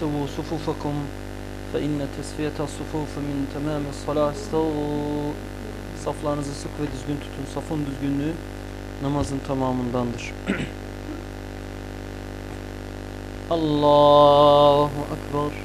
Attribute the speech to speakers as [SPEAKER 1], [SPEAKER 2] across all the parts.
[SPEAKER 1] سووا صفوفكم فإن tesfiyete الصفوف min temam salah Saflarınızı sık ve düzgün tutun. Safın düzgünlüğü namazın tamamındandır. Allahu Ekber.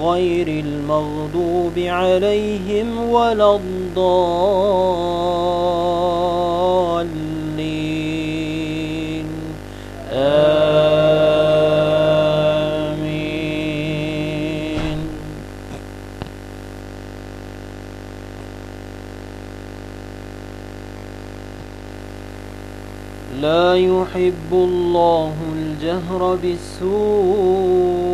[SPEAKER 1] غير المغضوب عليهم ولا الضالين. آمين. لا يحب الله الجهر بالسوء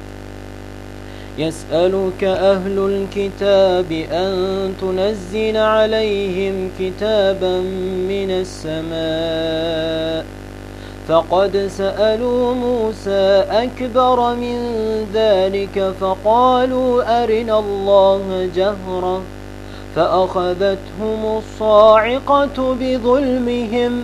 [SPEAKER 1] يسألك أهل الكتاب أن تنزل عليهم كتابا من السماء. فقد سألوا موسى أكبر من ذلك فقالوا أرنا الله جهرا فأخذتهم الصاعقة بظلمهم.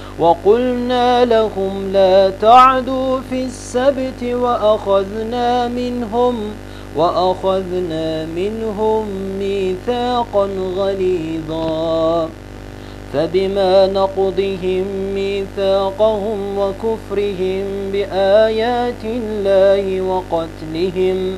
[SPEAKER 1] وقلنا لهم لا تعدوا في السبت وأخذنا منهم وأخذنا منهم ميثاقا غليظا. فبما نقضهم ميثاقهم وكفرهم بآيات الله وقتلهم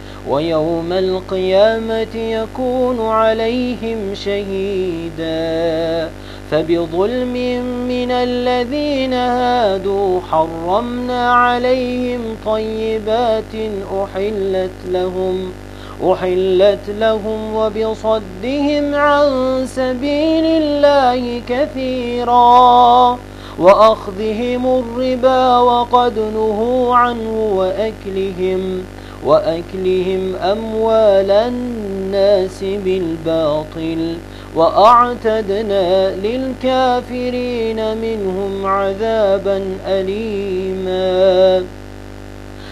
[SPEAKER 1] ويوم القيامة يكون عليهم شهيدا. فبظلم من الذين هادوا حرمنا عليهم طيبات أحلت لهم أحلت لهم وبصدهم عن سبيل الله كثيرا. وأخذهم الربا وقد نهوا عنه وأكلهم. وأكلهم أموال الناس بالباطل وأعتدنا للكافرين منهم عذابا أليما.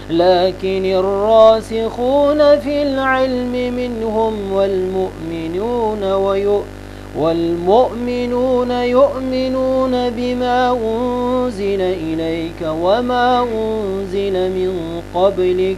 [SPEAKER 1] لكن الراسخون في العلم منهم والمؤمنون ويؤمنون والمؤمنون يؤمنون بما أنزل إليك وما أنزل من قبلك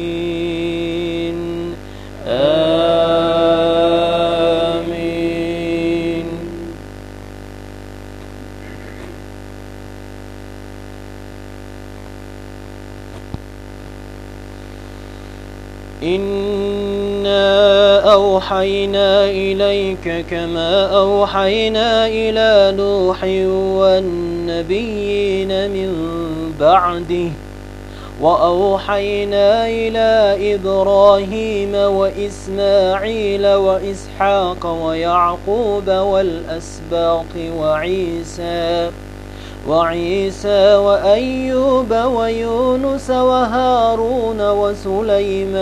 [SPEAKER 1] أوحينا إليك كما أوحينا إلى نوح والنبيين من بعده وأوحينا إلى إبراهيم وإسماعيل وإسحاق ويعقوب والأسباط وعيسى وعيسى وأيوب ويونس وهارون وسليمان.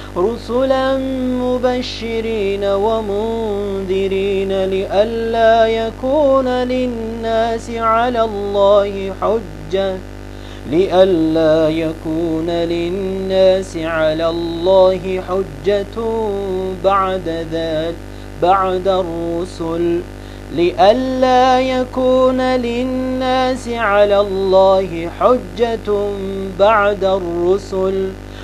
[SPEAKER 1] رسلا مبشرين ومنذرين لئلا يكون للناس على الله حجة لئلا يكون للناس على الله حجة بعد ذلك بعد الرسل
[SPEAKER 2] لئلا يكون للناس على الله حجة بعد الرسل.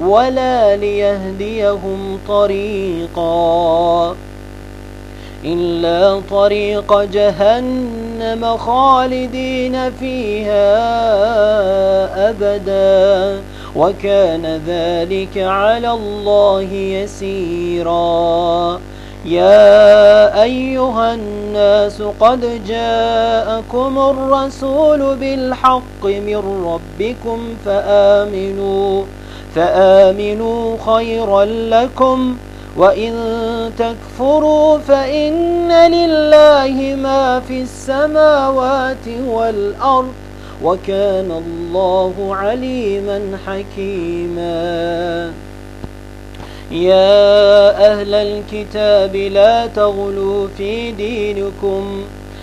[SPEAKER 2] ولا ليهديهم طريقا إلا طريق جهنم خالدين فيها أبدا. وكان ذلك على الله يسيرا. يا أيها الناس قد جاءكم الرسول بالحق من ربكم فآمنوا. فآمنوا خيرا لكم وإن تكفروا فإن لله ما في السماوات والأرض وكان الله عليما حكيما. يا أهل الكتاب لا تغلوا في دينكم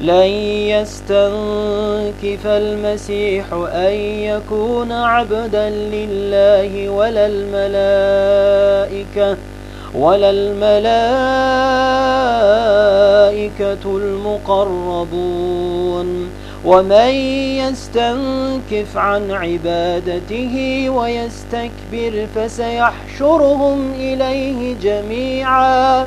[SPEAKER 2] لن يستنكف المسيح أن يكون عبدا لله ولا الملائكة ولا الملائكة المقربون. ومن يستنكف عن عبادته ويستكبر فسيحشرهم إليه جميعاً.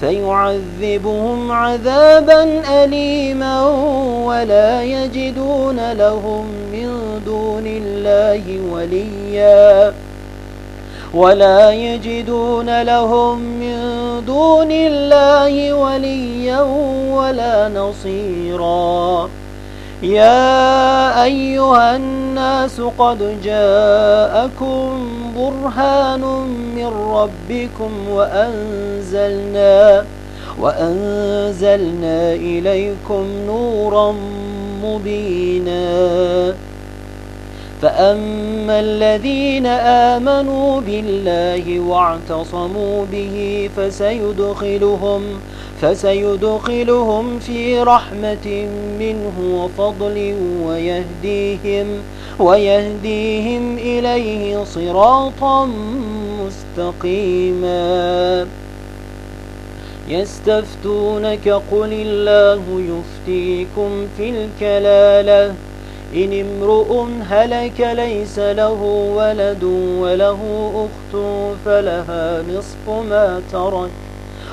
[SPEAKER 2] فيعذبهم عذابا أليما ولا يجدون لهم من دون الله وليا ولا يجدون لهم من دون الله وليا ولا نصيرا يا أيها الناس قد جاءكم برهان من ربكم وأنزلنا وأنزلنا إليكم نورا مبينا. فأما الذين آمنوا بالله واعتصموا به فسيدخلهم فسيدخلهم في رحمة منه وفضل ويهديهم ويهديهم إليه صراطا مستقيما. يستفتونك قل الله يفتيكم في الكلالة. إن امرؤ هلك ليس له ولد وله أخت فلها نصف ما ترك.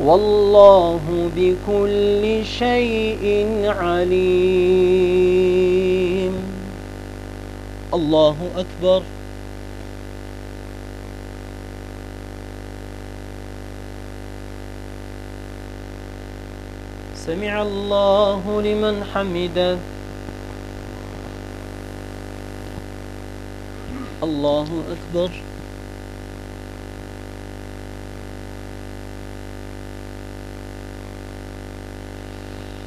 [SPEAKER 2] والله بكل شيء عليم. الله أكبر. سمع الله لمن حمده. الله أكبر.